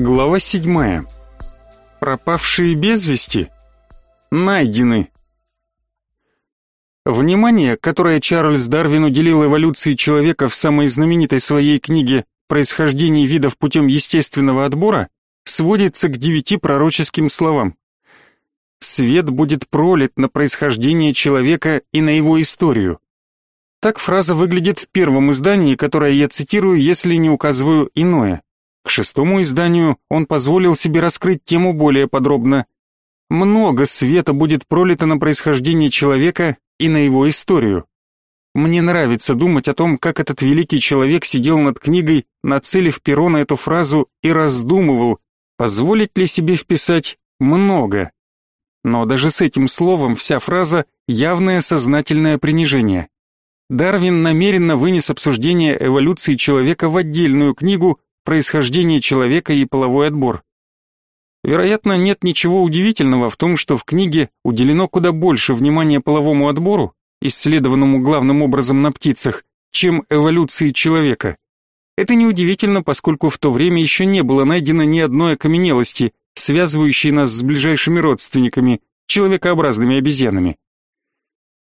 Глава седьмая. Пропавшие без вести найдены. Внимание, которое Чарльз Дарвин уделил эволюции человека в самой знаменитой своей книге «Происхождение видов путем естественного отбора», сводится к девяти пророческим словам. Свет будет пролит на происхождение человека и на его историю. Так фраза выглядит в первом издании, которое я цитирую, если не указываю иное. К шестому изданию он позволил себе раскрыть тему более подробно. Много света будет пролито на происхождение человека и на его историю. Мне нравится думать о том, как этот великий человек сидел над книгой, нацелив перо на эту фразу и раздумывал, позволить ли себе вписать «много». Но даже с этим словом вся фраза — явное сознательное принижение. Дарвин намеренно вынес обсуждение эволюции человека в отдельную книгу, происхождение человека и половой отбор. Вероятно, нет ничего удивительного в том, что в книге уделено куда больше внимания половому отбору, исследованному главным образом на птицах, чем эволюции человека. Это неудивительно, поскольку в то время еще не было найдено ни одной окаменелости, связывающей нас с ближайшими родственниками, человекообразными обезьянами.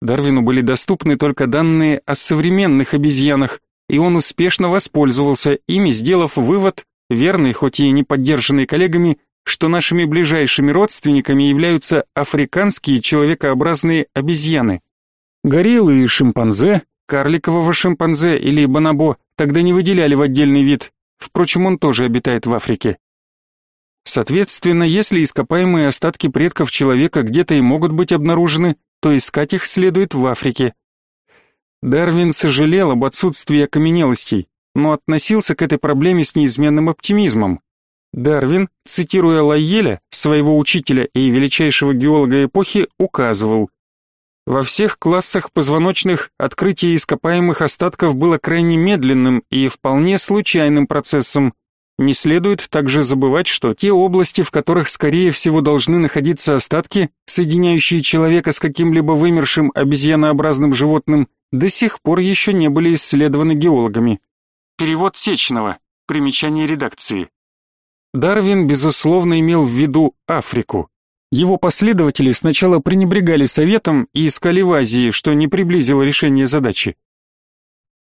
Дарвину были доступны только данные о современных обезьянах, и он успешно воспользовался ими, сделав вывод, верный, хоть и не поддержанный коллегами, что нашими ближайшими родственниками являются африканские человекообразные обезьяны. Гориллы и шимпанзе, карликового шимпанзе или бонобо тогда не выделяли в отдельный вид, впрочем, он тоже обитает в Африке. Соответственно, если ископаемые остатки предков человека где-то и могут быть обнаружены, то искать их следует в Африке. Дарвин сожалел об отсутствии окаменелостей, но относился к этой проблеме с неизменным оптимизмом. Дарвин, цитируя Лайеля, своего учителя и величайшего геолога эпохи, указывал: во всех классах позвоночных открытие ископаемых остатков было крайне медленным и вполне случайным процессом. Не следует также забывать, что те области, в которых скорее всего должны находиться остатки, соединяющие человека с каким-либо вымершим обезьянообразным животным, до сих пор еще не были исследованы геологами. Перевод Сечного. Примечание редакции. Дарвин, безусловно, имел в виду Африку. Его последователи сначала пренебрегали советом и искали в Азии, что не приблизило решение задачи.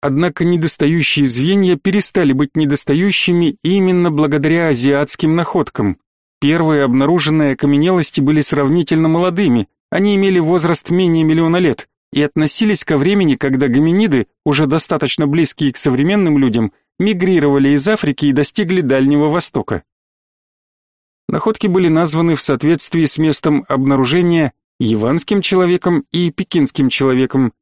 Однако недостающие звенья перестали быть недостающими именно благодаря азиатским находкам. Первые обнаруженные окаменелости были сравнительно молодыми, они имели возраст менее миллиона лет, и относились ко времени, когда гоминиды, уже достаточно близкие к современным людям, мигрировали из Африки и достигли Дальнего Востока. Находки были названы в соответствии с местом обнаружения яванским человеком и пекинским человеком.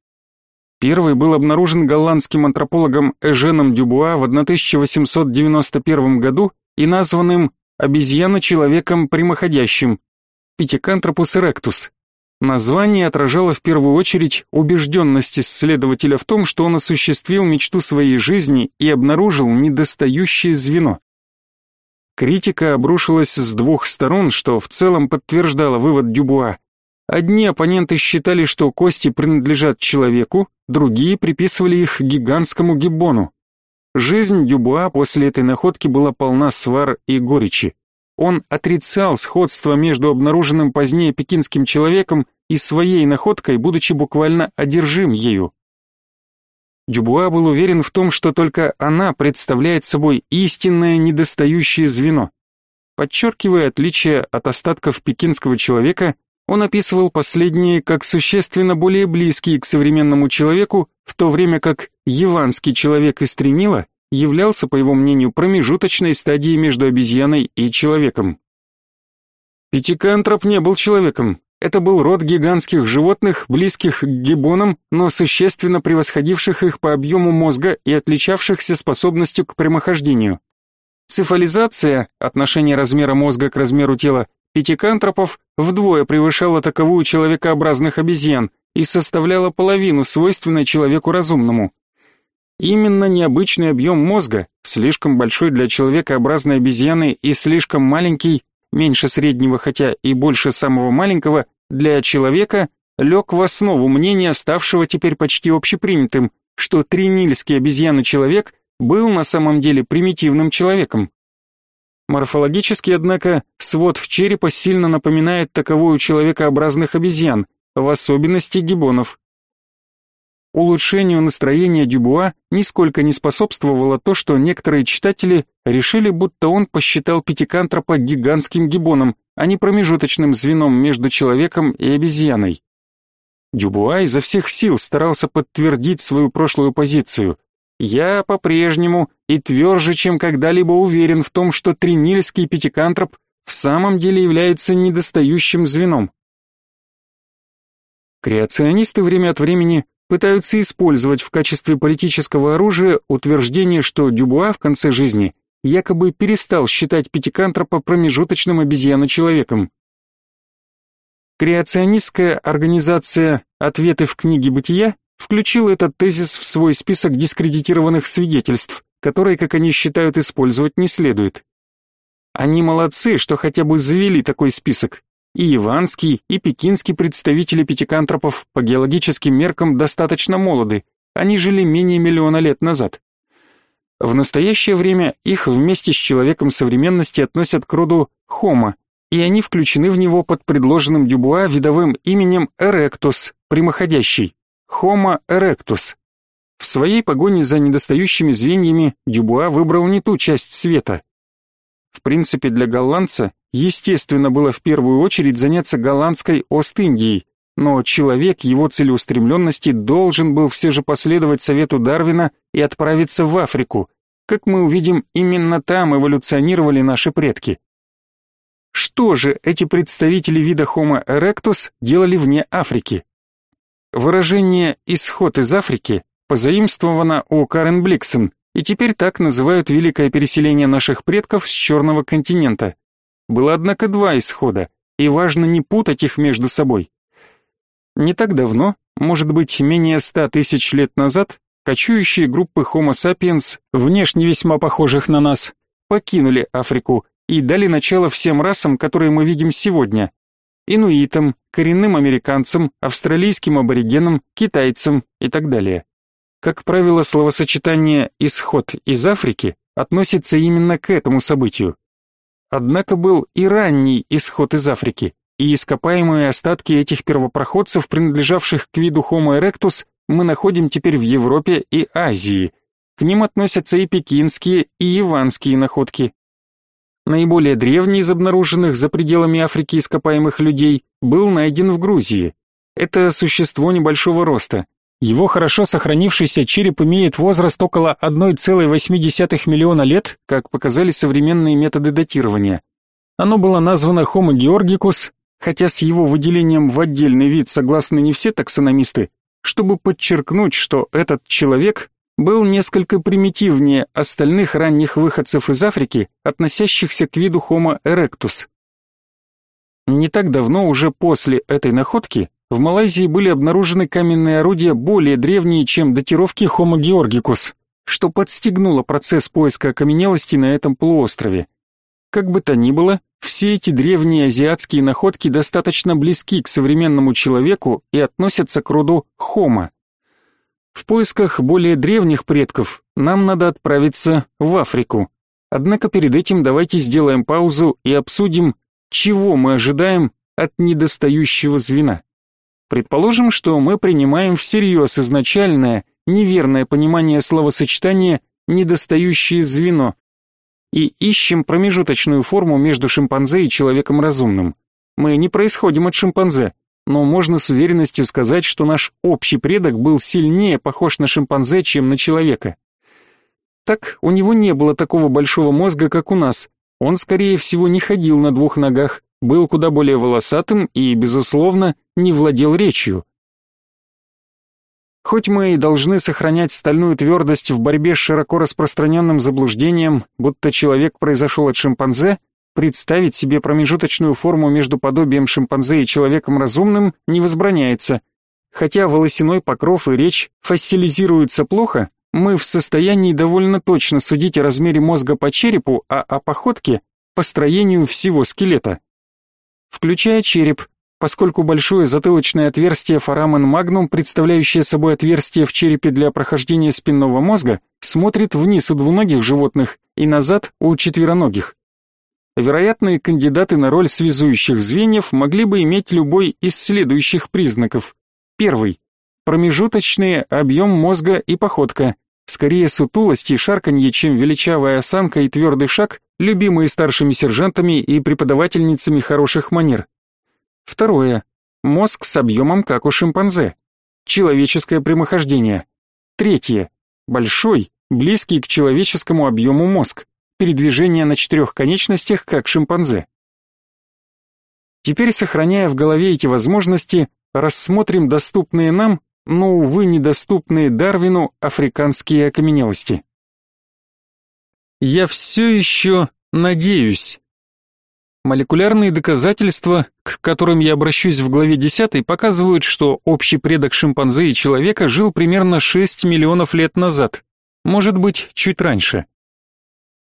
Первый был обнаружен голландским антропологом Эженом Дюбуа в 1891 году и названным обезьяно-человеком прямоходящим Пятикантропус эректус. Название отражало в первую очередь убежденность исследователя в том, что он осуществил мечту своей жизни и обнаружил недостающее звено. Критика обрушилась с двух сторон, что в целом подтверждало вывод Дюбуа. Одни оппоненты считали, что кости принадлежат человеку, другие приписывали их гигантскому гиббону. Жизнь Дюбуа после этой находки была полна свар и горечи. Он отрицал сходство между обнаруженным позднее пекинским человеком и своей находкой, будучи буквально одержим ею. Дюбуа был уверен в том, что только она представляет собой истинное недостающее звено. Подчеркивая отличие от остатков пекинского человека, он описывал последние как существенно более близкие к современному человеку, в то время как яванский человек из Тренила являлся, по его мнению, промежуточной стадией между обезьяной и человеком. Пятикантроп не был человеком. Это был род гигантских животных, близких к гиббонам, но существенно превосходивших их по объему мозга и отличавшихся способностью к прямохождению. Цифализация, отношение размера мозга к размеру тела, пятикантропов вдвое превышала таковую человекообразных обезьян и составляла половину свойственной человеку разумному. Именно необычный объем мозга, слишком большой для человекообразной обезьяны и слишком маленький, меньше среднего, хотя и больше самого маленького, для человека, лег в основу мнения, ставшего теперь почти общепринятым, что тринильский обезьяна-человек был на самом деле примитивным человеком. Морфологически, однако, свод черепа сильно напоминает таковой у человекообразных обезьян, в особенности гибонов. Улучшению настроения Дюбуа нисколько не способствовало то, что некоторые читатели решили, будто он посчитал пятикантропа гигантским гибоном, а не промежуточным звеном между человеком и обезьяной. Дюбуа изо всех сил старался подтвердить свою прошлую позицию. «Я по-прежнему и тверже, чем когда-либо уверен в том, что тринильский пятикантроп в самом деле является недостающим звеном». Креационисты время от времени пытаются использовать в качестве политического оружия утверждение, что Дюбуа в конце жизни якобы перестал считать пятикантропа промежуточным обезьяно-человеком. Креационистская организация «Ответы в книге бытия» включила этот тезис в свой список дискредитированных свидетельств, которые, как они считают, использовать не следует. Они молодцы, что хотя бы завели такой список, и иванский, и пекинский представители пятикантропов по геологическим меркам достаточно молоды, они жили менее миллиона лет назад. В настоящее время их вместе с человеком современности относят к роду Homo, и они включены в него под предложенным Дюбуа видовым именем Erectus, прямоходящий, Homo erectus. В своей погоне за недостающими звеньями Дюбуа выбрал не ту часть света. В принципе, для голландца Естественно было в первую очередь заняться голландской Ост-Индией, но человек его целеустремленности должен был все же последовать совету Дарвина и отправиться в Африку. Как мы увидим, именно там эволюционировали наши предки. Что же эти представители вида Homo erectus делали вне Африки? Выражение «исход из Африки» позаимствовано у Карен Бликсон, и теперь так называют великое переселение наших предков с Черного континента. Было, однако, два исхода, и важно не путать их между собой. Не так давно, может быть, менее ста тысяч лет назад, кочующие группы Homo sapiens, внешне весьма похожих на нас, покинули Африку и дали начало всем расам, которые мы видим сегодня. Инуитам, коренным американцам, австралийским аборигенам, китайцам и так далее. Как правило, словосочетание «исход из Африки» относится именно к этому событию. Однако был и ранний исход из Африки, и ископаемые остатки этих первопроходцев, принадлежавших к виду Homo erectus, мы находим теперь в Европе и Азии. К ним относятся и пекинские, и яванские находки. Наиболее древний из обнаруженных за пределами Африки ископаемых людей был найден в Грузии. Это существо небольшого роста, его хорошо сохранившийся череп имеет возраст около 1,8 миллиона лет, как показали современные методы датирования. Оно было названо Homo georgicus, хотя с его выделением в отдельный вид согласны не все таксономисты, чтобы подчеркнуть, что этот человек был несколько примитивнее остальных ранних выходцев из Африки, относящихся к виду Homo erectus. Не так давно, уже после этой находки, в Малайзии были обнаружены каменные орудия более древние, чем датировки Homo georgicus, что подстегнуло процесс поиска окаменелостей на этом полуострове. Как бы то ни было, все эти древние азиатские находки достаточно близки к современному человеку и относятся к роду Homo. В поисках более древних предков нам надо отправиться в Африку. Однако перед этим давайте сделаем паузу и обсудим, чего мы ожидаем от недостающего звена. Предположим, что мы принимаем всерьез изначальное, неверное понимание словосочетания «недостающее звено» и ищем промежуточную форму между шимпанзе и человеком разумным. Мы не происходим от шимпанзе, но можно с уверенностью сказать, что наш общий предок был сильнее похож на шимпанзе, чем на человека. Так, у него не было такого большого мозга, как у нас. Он, скорее всего, не ходил на двух ногах, был куда более волосатым и, безусловно, не владел речью. Хоть мы и должны сохранять стальную твердость в борьбе с широко распространенным заблуждением, будто человек произошел от шимпанзе, представить себе промежуточную форму между подобием шимпанзе и человеком разумным не возбраняется. Хотя волосяной покров и речь фоссилизируются плохо, мы в состоянии довольно точно судить о размере мозга по черепу, а о походке – по строению всего скелета включая череп, поскольку большое затылочное отверстие форамен магнум, представляющее собой отверстие в черепе для прохождения спинного мозга, смотрит вниз у двуногих животных и назад у четвероногих. вероятные кандидаты на роль связующих звеньев могли бы иметь любой из следующих признаков. Первый. Промежуточные объем мозга и походка. Скорее сутулость и шарканье, чем величавая осанка и твердый шаг, любимые старшими сержантами и преподавательницами хороших манер. Второе. Мозг с объемом, как у шимпанзе. Человеческое прямохождение. Третье. Большой, близкий к человеческому объему мозг. Передвижение на четырех конечностях, как шимпанзе. Теперь, сохраняя в голове эти возможности, рассмотрим доступные нам, но, увы, недоступные Дарвину африканские окаменелости. Я все еще надеюсь. Молекулярные доказательства, к которым я обращусь в главе 10, показывают, что общий предок шимпанзе и человека жил примерно 6 миллионов лет назад, может быть, чуть раньше.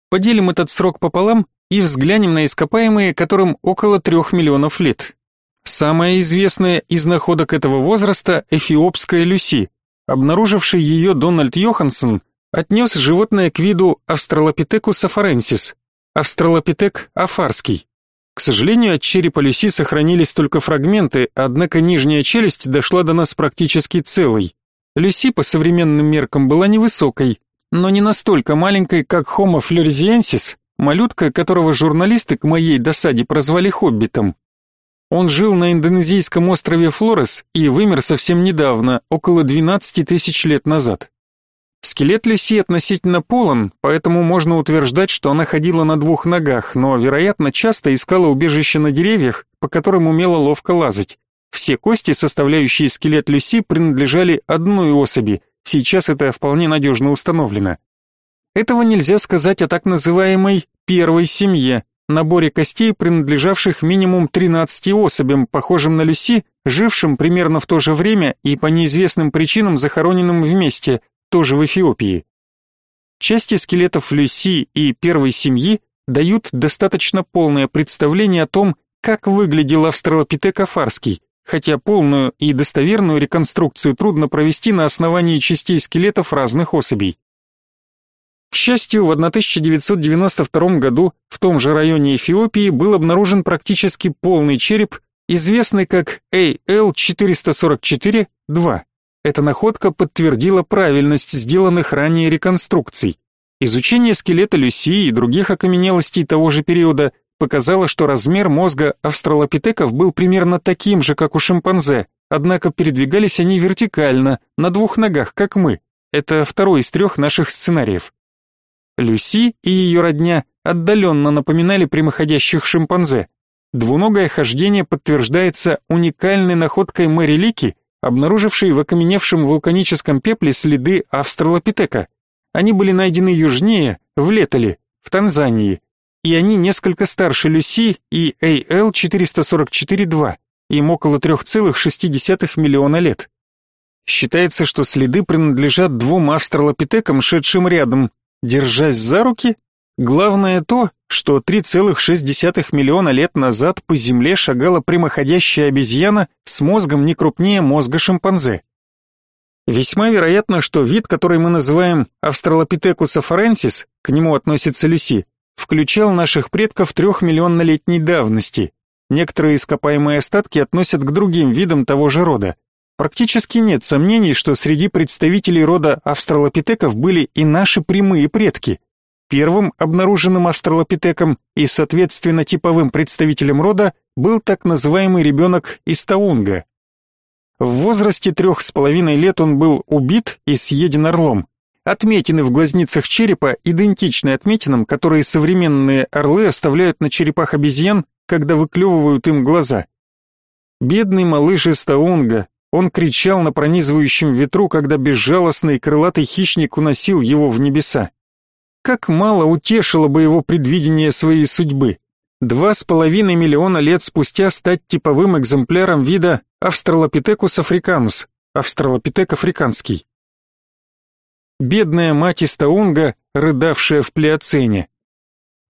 Поделим этот срок пополам и взглянем на ископаемые, которым около 3 миллионов лет. Самая известная из находок этого возраста – эфиопская Люси. Обнаруживший ее Дональд Йоханссон отнес животное к виду Австралопитекус афаренсис, Австралопитек афарский. К сожалению, от черепа Люси сохранились только фрагменты, однако нижняя челюсть дошла до нас практически целой. Люси по современным меркам была невысокой, но не настолько маленькой, как Homo floresiensis, малютка, которого журналисты к моей досаде прозвали хоббитом. Он жил на индонезийском острове Флорес и вымер совсем недавно, около 12 тысяч лет назад. Скелет Люси относительно полон, поэтому можно утверждать, что она ходила на двух ногах, но, вероятно, часто искала убежище на деревьях, по которым умела ловко лазать. Все кости, составляющие скелет Люси, принадлежали одной особи, сейчас это вполне надежно установлено. Этого нельзя сказать о так называемой «первой семье», наборе костей, принадлежавших минимум 13 особям, похожим на Люси, жившим примерно в то же время и по неизвестным причинам захороненным вместе, тоже в Эфиопии. Части скелетов Люси и первой семьи дают достаточно полное представление о том, как выглядел австралопитек афарский, хотя полную и достоверную реконструкцию трудно провести на основании частей скелетов разных особей. К счастью, в 1992 году в том же районе Эфиопии был обнаружен практически полный череп, известный как AL444-2. Эта находка подтвердила правильность сделанных ранее реконструкций. Изучение скелета Люси и других окаменелостей того же периода показало, что размер мозга австралопитеков был примерно таким же, как у шимпанзе, однако передвигались они вертикально, на двух ногах, как мы. Это второй из трех наших сценариев. Люси и ее родня отдаленно напоминали прямоходящих шимпанзе. Двуногое хождение подтверждается уникальной находкой Мэри Лики, обнаружившей в окаменевшем вулканическом пепле следы австралопитека. Они были найдены южнее, в Летоле, в Танзании, и они несколько старше Люси и AL444-2, им около 3,6 миллиона лет. Считается, что следы принадлежат двум австралопитекам, шедшим рядом, держась за руки. Главное то, что 3,6 миллиона лет назад по Земле шагала прямоходящая обезьяна с мозгом не крупнее мозга шимпанзе. Весьма вероятно, что вид, который мы называем Австралопитекус афаренсис, к нему относится Люси, включал наших предков трехмиллионнолетней давности. Некоторые ископаемые остатки относят к другим видам того же рода. Практически нет сомнений, что среди представителей рода австралопитеков были и наши прямые предки. Первым обнаруженным австралопитеком и, соответственно, типовым представителем рода был так называемый ребенок из Таунга. В возрасте трех с половиной лет он был убит и съеден орлом. Отметины в глазницах черепа идентичны отметинам, которые современные орлы оставляют на черепах обезьян, когда выклевывают им глаза. Бедный малыш из Таунга, он кричал на пронизывающем ветру, когда безжалостный крылатый хищник уносил его в небеса. Как мало утешило бы его предвидение своей судьбы. Два с половиной миллиона лет спустя стать типовым экземпляром вида Австралопитекус африканус, австралопитек африканский. Бедная мать Истаунга, рыдавшая в плеоцене.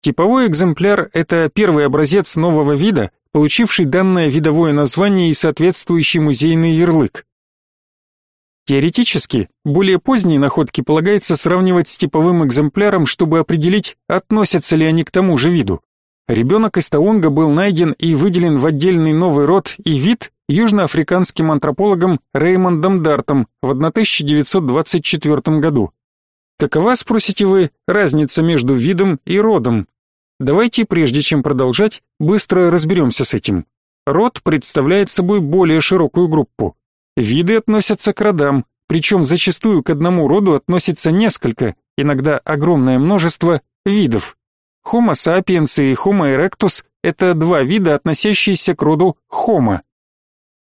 Типовой экземпляр – это первый образец нового вида, получивший данное видовое название и соответствующий музейный ярлык. Теоретически, более поздние находки полагается сравнивать с типовым экземпляром, чтобы определить, относятся ли они к тому же виду. Ребенок из Таунга был найден и выделен в отдельный новый род и вид южноафриканским антропологом Реймондом Дартом в 1924 году. Какова, спросите вы, разница между видом и родом? Давайте, прежде чем продолжать, быстро разберемся с этим. Род представляет собой более широкую группу. Виды относятся к родам, причем зачастую к одному роду относится несколько, иногда огромное множество, видов. Homo sapiens и Homo erectus – это два вида, относящиеся к роду Homo.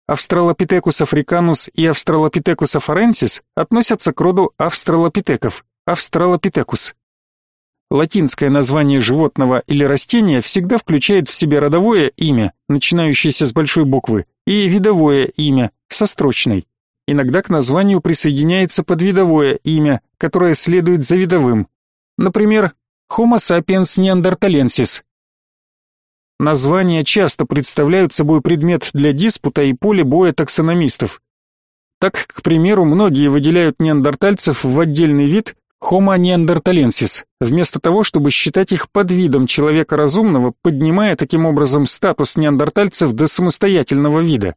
Австралопитекус африканус и Австралопитекус афаренсис относятся к роду австралопитеков, Австралопитекус. Латинское название животного или растения всегда включает в себя родовое имя, начинающееся с большой буквы, и видовое имя, со строчной. Иногда к названию присоединяется подвидовое имя, которое следует за видовым. Например, Homo sapiens neanderthalensis. Названия часто представляют собой предмет для диспута и поле боя таксономистов. Так, к примеру, многие выделяют неандертальцев в отдельный вид Homo neanderthalensis, вместо того, чтобы считать их подвидом человека разумного, поднимая таким образом статус неандертальцев до самостоятельного вида.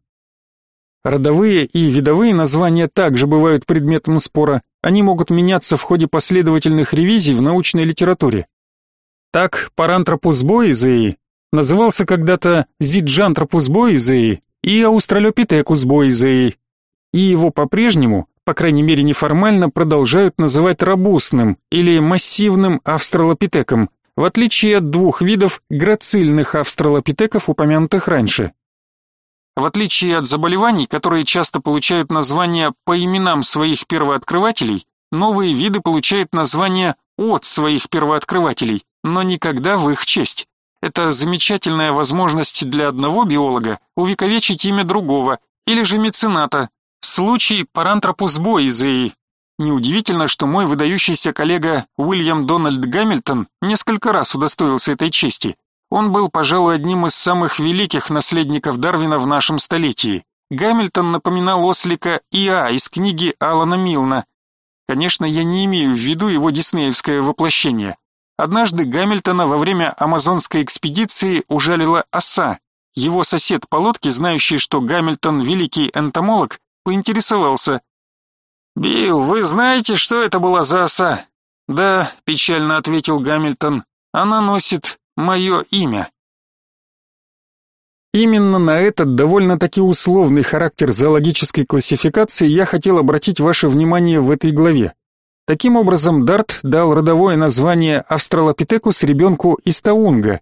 Родовые и видовые названия также бывают предметом спора, они могут меняться в ходе последовательных ревизий в научной литературе. Так, Парантропус боизеи назывался когда-то Зиджантропус боизеи и Аустралопитекус боизеи, и его по-прежнему, по крайней мере неформально, продолжают называть робустным или массивным австралопитеком, в отличие от двух видов грацильных австралопитеков, упомянутых раньше. В отличие от заболеваний, которые часто получают названия по именам своих первооткрывателей, новые виды получают названия от своих первооткрывателей, но никогда в их честь. Это замечательная возможность для одного биолога увековечить имя другого, или же мецената. Случай Парантропус боизеи. Неудивительно, что мой выдающийся коллега Уильям Дональд Гамильтон несколько раз удостоился этой чести. Он был, пожалуй, одним из самых великих наследников Дарвина в нашем столетии. Гамильтон напоминал ослика Иа из книги Алана Милна. Конечно, я не имею в виду его диснеевское воплощение. Однажды Гамильтона во время амазонской экспедиции ужалила оса. Его сосед по лодке, знающий, что Гамильтон великий энтомолог, поинтересовался. «Билл, вы знаете, что это была за оса?» «Да», — печально ответил Гамильтон, — «она носит мое имя. Именно на этот довольно-таки условный характер зоологической классификации я хотел обратить ваше внимание в этой главе. Таким образом, Дарт дал родовое название Австралопитекус ребенку из Таунга,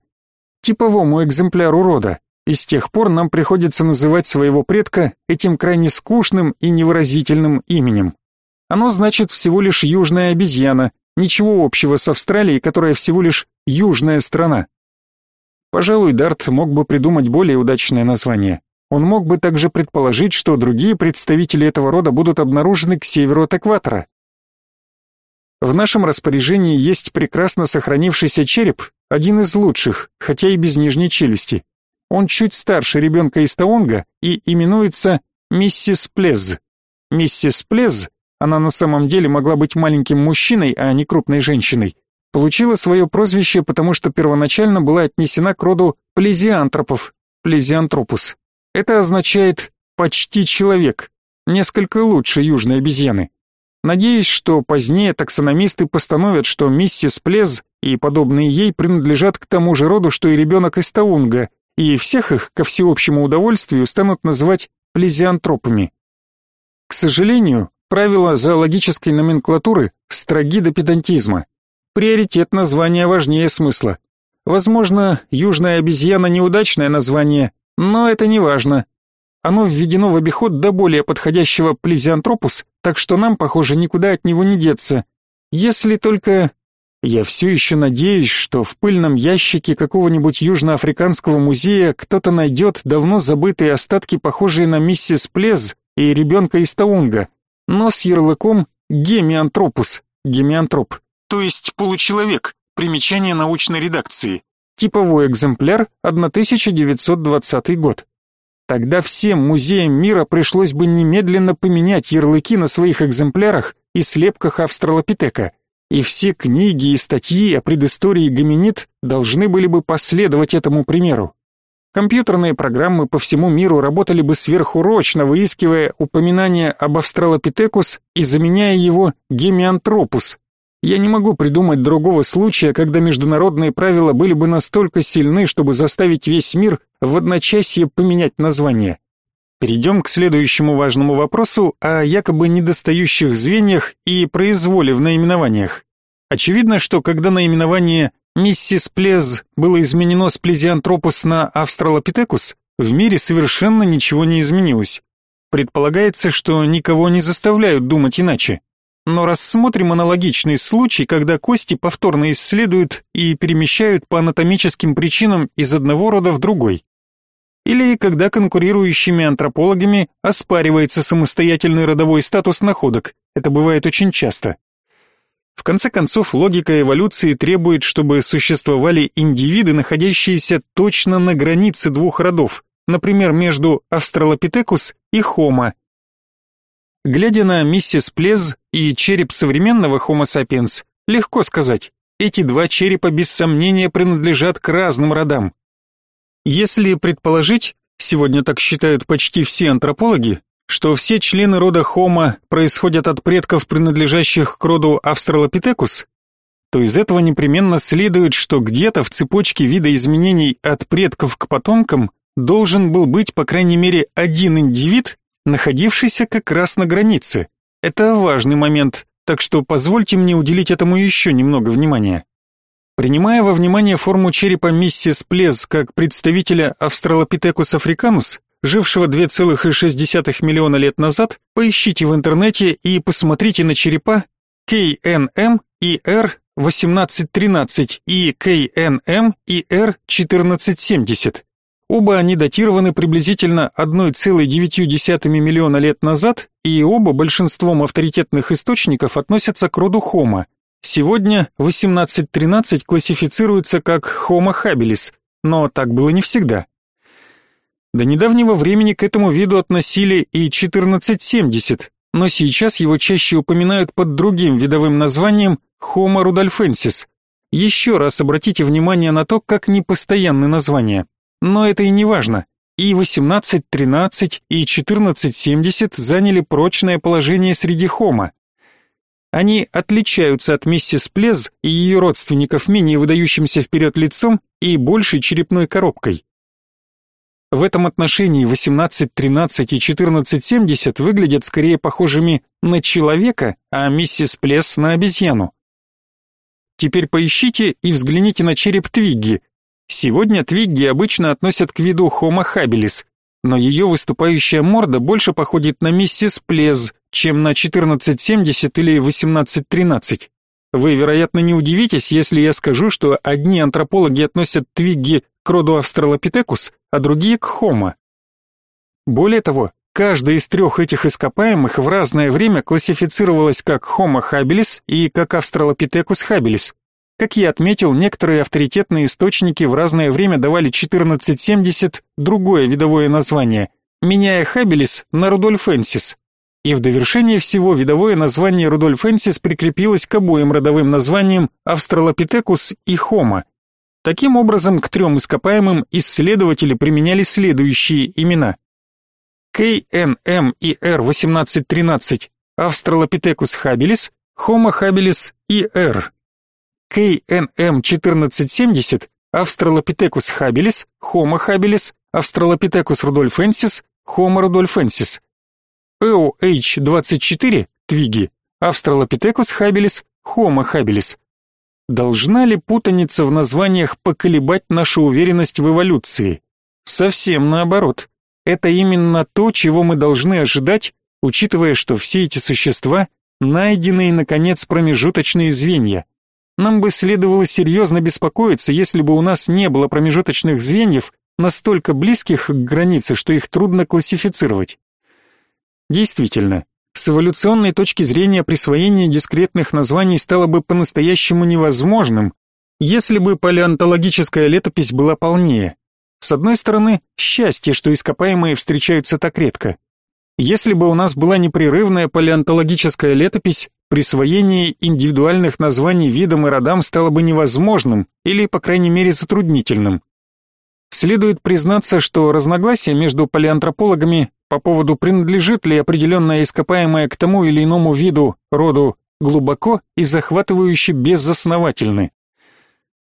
типовому экземпляру рода, и с тех пор нам приходится называть своего предка этим крайне скучным и невыразительным именем. Оно значит всего лишь южная обезьяна, ничего общего с Австралией, которая всего лишь южная страна. Пожалуй, Дарт мог бы придумать более удачное название. Он мог бы также предположить, что другие представители этого рода будут обнаружены к северу от экватора. В нашем распоряжении есть прекрасно сохранившийся череп, один из лучших, хотя и без нижней челюсти. Он чуть старше ребенка из Таонга и именуется миссис Плез. Миссис Плез, она на самом деле могла быть маленьким мужчиной, а не крупной женщиной, Получила свое прозвище, потому что первоначально была отнесена к роду плезиантропов, плезиантропус. Это означает «почти человек», несколько лучше южной обезьяны. Надеюсь, что позднее таксономисты постановят, что миссис Плез и подобные ей принадлежат к тому же роду, что и ребенок из Таунга, и всех их, ко всеобщему удовольствию, станут называть плезиантропами. К сожалению, правила зоологической номенклатуры строги до педантизма. Приоритет названия важнее смысла. Возможно, южная обезьяна неудачное название, но это не важно. Оно введено в обиход до более подходящего плезиантропус, так что нам, похоже, никуда от него не деться. Если только... Я все еще надеюсь, что в пыльном ящике какого-нибудь южноафриканского музея кто-то найдет давно забытые остатки, похожие на миссис Плез и ребенка из Таунга, но с ярлыком гемиантропус, гемиантроп то есть получеловек, примечание научной редакции, типовой экземпляр 1920 год. Тогда всем музеям мира пришлось бы немедленно поменять ярлыки на своих экземплярах и слепках австралопитека, И все книги и статьи о предыстории гоминид должны были бы последовать этому примеру. Компьютерные программы по всему миру работали бы сверхурочно, выискивая упоминания об Австралопитекус и заменяя его гемиантропус. Я не могу придумать другого случая, когда международные правила были бы настолько сильны, чтобы заставить весь мир в одночасье поменять название. Перейдем к следующему важному вопросу о якобы недостающих звеньях и произволе в наименованиях. Очевидно, что когда наименование миссис Плез было изменено с плезиантропус на австралопитекус, в мире совершенно ничего не изменилось. Предполагается, что никого не заставляют думать иначе. Но рассмотрим аналогичный случай, когда кости повторно исследуют и перемещают по анатомическим причинам из одного рода в другой. Или когда конкурирующими антропологами оспаривается самостоятельный родовой статус находок. Это бывает очень часто. В конце концов, логика эволюции требует, чтобы существовали индивиды, находящиеся точно на границе двух родов, например, между Австралопитекус и Homo. Глядя на миссис Плез и череп современного Homo sapiens, легко сказать, эти два черепа без сомнения принадлежат к разным родам. Если предположить, сегодня так считают почти все антропологи, что все члены рода Homo происходят от предков, принадлежащих к роду Австралопитекус, то из этого непременно следует, что где-то в цепочке вида изменений от предков к потомкам должен был быть по крайней мере один индивид, находившийся как раз на границе. Это важный момент, так что позвольте мне уделить этому еще немного внимания. Принимая во внимание форму черепа миссис Плез как представителя Австралопитекус африканус, жившего 2,6 миллиона лет назад, поищите в интернете и посмотрите на черепа KNM и R1813 и KNM и R1470. Оба они датированы приблизительно 1,9 миллиона лет назад, и оба большинством авторитетных источников относятся к роду Homo. Сегодня 1813 классифицируется как Homo habilis, но так было не всегда. До недавнего времени к этому виду относили и 1470, но сейчас его чаще упоминают под другим видовым названием Homo rudolfensis. Еще раз обратите внимание на то, как непостоянны названия. Но это и не важно. И 1813, и 1470 заняли прочное положение среди Homo. Они отличаются от миссис Плез и ее родственников менее выдающимся вперед лицом и большей черепной коробкой. В этом отношении 1813 и 1470 выглядят скорее похожими на человека, а миссис Плес на обезьяну. Теперь поищите и взгляните на череп Твигги. Сегодня Твигги обычно относят к виду Homo habilis, но ее выступающая морда больше походит на миссис Плез, чем на 1470 или 1813. Вы, вероятно, не удивитесь, если я скажу, что одни антропологи относят Твигги к роду Австралопитекус, а другие к Homo. Более того, каждая из трех этих ископаемых в разное время классифицировалась как Homo habilis и как Australopithecus habilis. Как я отметил, некоторые авторитетные источники в разное время давали 1470 другое видовое название, меняя habilis на rudolfensis. И в довершение всего видовое название rudolfensis прикрепилось к обоим родовым названиям Australopithecus и Homo. Таким образом, к трем ископаемым исследователи применяли следующие имена. КНМ и Р1813 Австралопитекус habilis, Homo habilis и Р. КНМ 1470 Австралопитекус habilis, Homo habilis, Австралопитекус rudolfensis, Homo rudolfensis. EOH24 Твиги, Австралопитекус habilis, Homo habilis. Должна ли путаница в названиях поколебать нашу уверенность в эволюции? Совсем наоборот. Это именно то, чего мы должны ожидать, учитывая, что все эти существа найденные, наконец, промежуточные звенья. Нам бы следовало серьезно беспокоиться, если бы у нас не было промежуточных звеньев, настолько близких к границе, что их трудно классифицировать. Действительно, с эволюционной точки зрения присвоение дискретных названий стало бы по-настоящему невозможным, если бы палеонтологическая летопись была полнее. С одной стороны, счастье, что ископаемые встречаются так редко. Если бы у нас была непрерывная палеонтологическая летопись, присвоение индивидуальных названий видам и родам стало бы невозможным или, по крайней мере, затруднительным. Следует признаться, что разногласия между палеантропологами по поводу принадлежит ли определенное ископаемое к тому или иному виду, роду, глубоко и захватывающе безосновательны.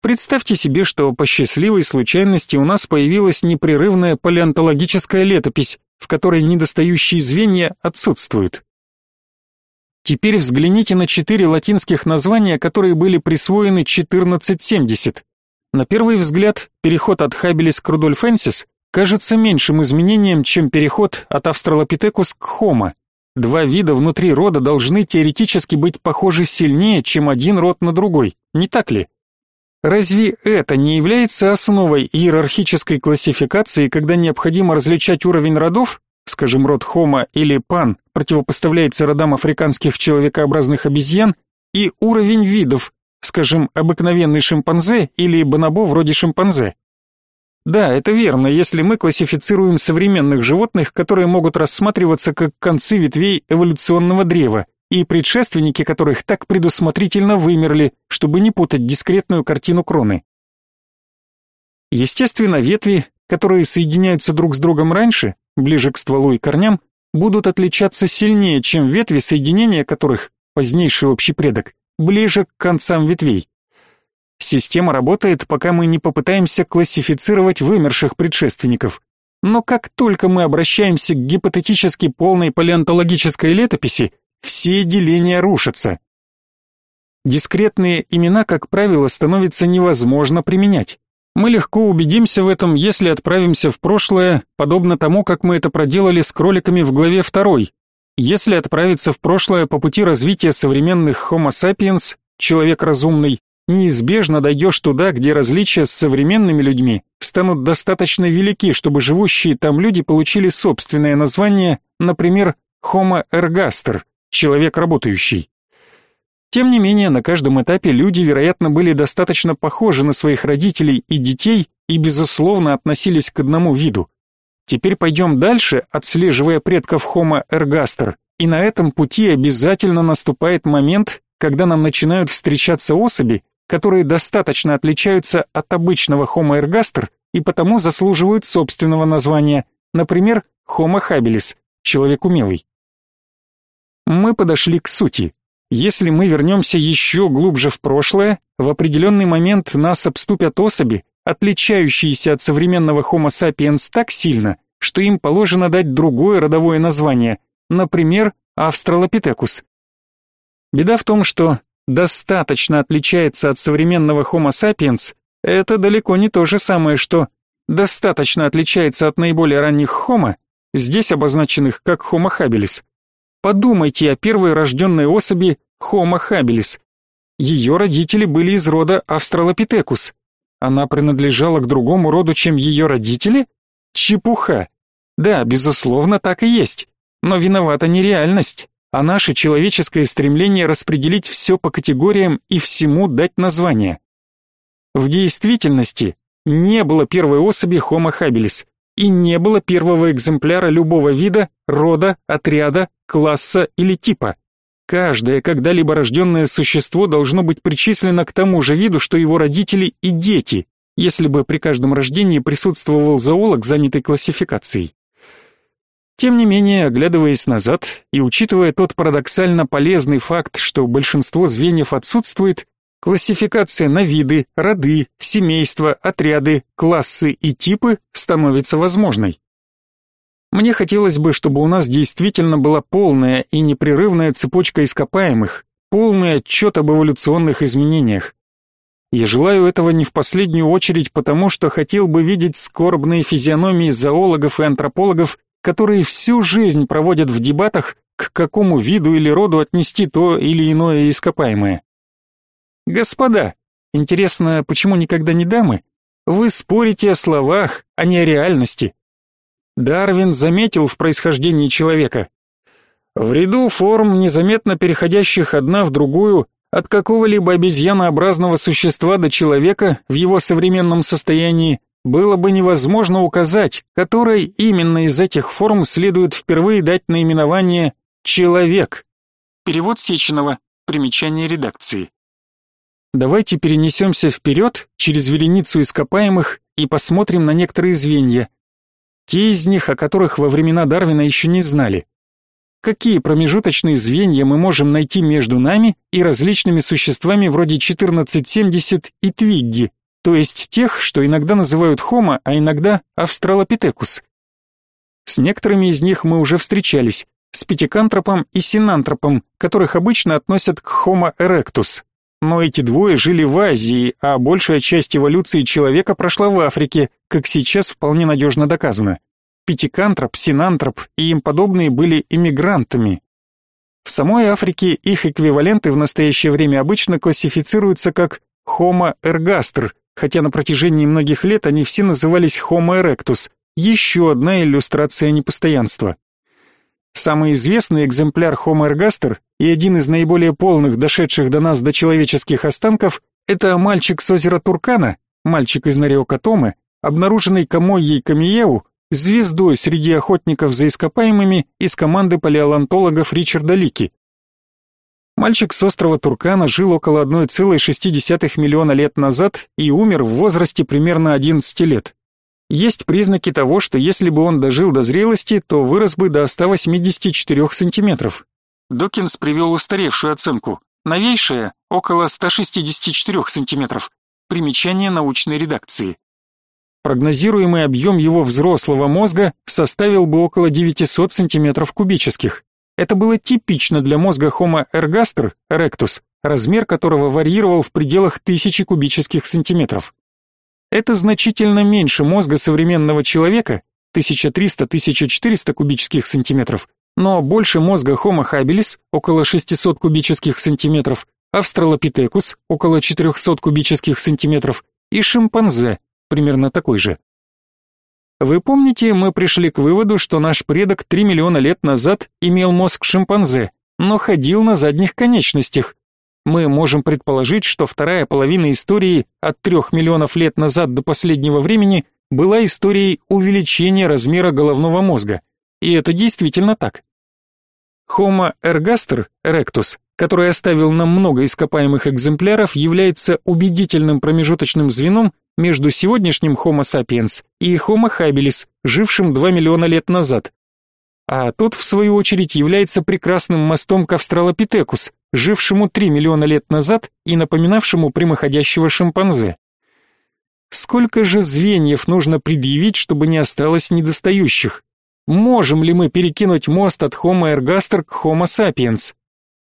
Представьте себе, что по счастливой случайности у нас появилась непрерывная палеонтологическая летопись, в которой недостающие звенья отсутствуют. Теперь взгляните на четыре латинских названия, которые были присвоены 1470. На первый взгляд, переход от habilis к rudolfensis кажется меньшим изменением, чем переход от Австралопитекус к Homo. Два вида внутри рода должны теоретически быть похожи сильнее, чем один род на другой, не так ли? Разве это не является основой иерархической классификации, когда необходимо различать уровень родов, скажем, род Homo или Pan противопоставляется родам африканских человекообразных обезьян, и уровень видов, скажем, обыкновенный шимпанзе или бонобо вроде шимпанзе. Да, это верно, если мы классифицируем современных животных, которые могут рассматриваться как концы ветвей эволюционного древа, и предшественники которых так предусмотрительно вымерли, чтобы не путать дискретную картину кроны. Естественно, ветви, которые соединяются друг с другом раньше, ближе к стволу и корням, будут отличаться сильнее, чем ветви, соединения которых, позднейший общий предок, ближе к концам ветвей. Система работает, пока мы не попытаемся классифицировать вымерших предшественников. Но как только мы обращаемся к гипотетически полной палеонтологической летописи, все деления рушатся. Дискретные имена, как правило, становится невозможно применять. Мы легко убедимся в этом, если отправимся в прошлое, подобно тому, как мы это проделали с кроликами в главе 2. Если отправиться в прошлое по пути развития современных Homo sapiens, человек разумный, неизбежно дойдешь туда, где различия с современными людьми станут достаточно велики, чтобы живущие там люди получили собственное название, например, Homo ergaster, человек работающий. Тем не менее, на каждом этапе люди, вероятно, были достаточно похожи на своих родителей и детей и, безусловно, относились к одному виду. Теперь пойдем дальше, отслеживая предков Homo ergaster, и на этом пути обязательно наступает момент, когда нам начинают встречаться особи, которые достаточно отличаются от обычного Homo ergaster и потому заслуживают собственного названия, например, Homo habilis, человек умелый. Мы подошли к сути. Если мы вернемся еще глубже в прошлое, в определенный момент нас обступят особи, отличающиеся от современного Homo sapiens так сильно, что им положено дать другое родовое название, например, Австралопитекус. Беда в том, что достаточно отличается от современного Homo sapiens, это далеко не то же самое, что достаточно отличается от наиболее ранних Homo, здесь обозначенных как Homo habilis. Подумайте о первой рожденной особи Homo habilis. Ее родители были из рода Австралопитекус. Она принадлежала к другому роду, чем ее родители? Чепуха. Да, безусловно, так и есть. Но виновата не реальность, а наше человеческое стремление распределить все по категориям и всему дать название. В действительности не было первой особи Homo habilis и не было первого экземпляра любого вида, рода, отряда, класса или типа. Каждое когда-либо рожденное существо должно быть причислено к тому же виду, что его родители и дети, если бы при каждом рождении присутствовал зоолог, занятый классификацией. Тем не менее, оглядываясь назад и учитывая тот парадоксально полезный факт, что большинство звеньев отсутствует, классификация на виды, роды, семейства, отряды, классы и типы становится возможной. Мне хотелось бы, чтобы у нас действительно была полная и непрерывная цепочка ископаемых, полный отчет об эволюционных изменениях. Я желаю этого не в последнюю очередь потому, что хотел бы видеть скорбные физиономии зоологов и антропологов, которые всю жизнь проводят в дебатах, к какому виду или роду отнести то или иное ископаемое. Господа, интересно, почему никогда не дамы? Вы спорите о словах, а не о реальности. Дарвин заметил в происхождении человека. В ряду форм, незаметно переходящих одна в другую, от какого-либо обезьянообразного существа до человека в его современном состоянии, было бы невозможно указать, которой именно из этих форм следует впервые дать наименование «человек». Перевод Сеченова. Примечание редакции. Давайте перенесемся вперед через вереницу ископаемых и посмотрим на некоторые звенья. Те из них, о которых во времена Дарвина еще не знали. Какие промежуточные звенья мы можем найти между нами и различными существами вроде 1470 и Твигги, то есть тех, что иногда называют Homo, а иногда Австралопитекус. С некоторыми из них мы уже встречались, с пятикантропом и синантропом, которых обычно относят к Homo erectus. Но эти двое жили в Азии, а большая часть эволюции человека прошла в Африке, как сейчас вполне надежно доказано. Пятикантроп, синантроп и им подобные были иммигрантами. В самой Африке их эквиваленты в настоящее время обычно классифицируются как Homo ergaster, хотя на протяжении многих лет они все назывались Homo erectus, еще одна иллюстрация непостоянства. Самый известный экземпляр Homo ergaster и один из наиболее полных, дошедших до нас до человеческих останков, это мальчик с озера Туркана, мальчик из Нариокатомы, обнаруженный Камойей Камиеу, звездой среди охотников за ископаемыми из команды палеонтологов Ричарда Лики. Мальчик с острова Туркана жил около 1,6 миллиона лет назад и умер в возрасте примерно 11 лет. Есть признаки того, что если бы он дожил до зрелости, то вырос бы до 184 сантиметров. Докинс привел устаревшую оценку. Новейшая – около 164 сантиметров. Примечание научной редакции. Прогнозируемый объем его взрослого мозга составил бы около 900 сантиметров кубических. Это было типично для мозга Homo ergaster erectus, размер которого варьировал в пределах тысячи кубических сантиметров. Это значительно меньше мозга современного человека, 1300-1400 кубических сантиметров, но больше мозга Homo habilis, около 600 кубических сантиметров, Австралопитекус, около 400 кубических сантиметров, и шимпанзе, примерно такой же. Вы помните, мы пришли к выводу, что наш предок 3 миллиона лет назад имел мозг шимпанзе, но ходил на задних конечностях. Мы можем предположить, что вторая половина истории от 3 миллионов лет назад до последнего времени была историей увеличения размера головного мозга. И это действительно так. Homo ergaster erectus, который оставил нам много ископаемых экземпляров, является убедительным промежуточным звеном между сегодняшним Homo sapiens и Homo habilis, жившим 2 миллиона лет назад. А тот, в свою очередь, является прекрасным мостом к Австралопитекус, жившему 3 миллиона лет назад и напоминавшему прямоходящего шимпанзе. Сколько же звеньев нужно предъявить, чтобы не осталось недостающих? Можем ли мы перекинуть мост от Homo ergaster к Homo sapiens?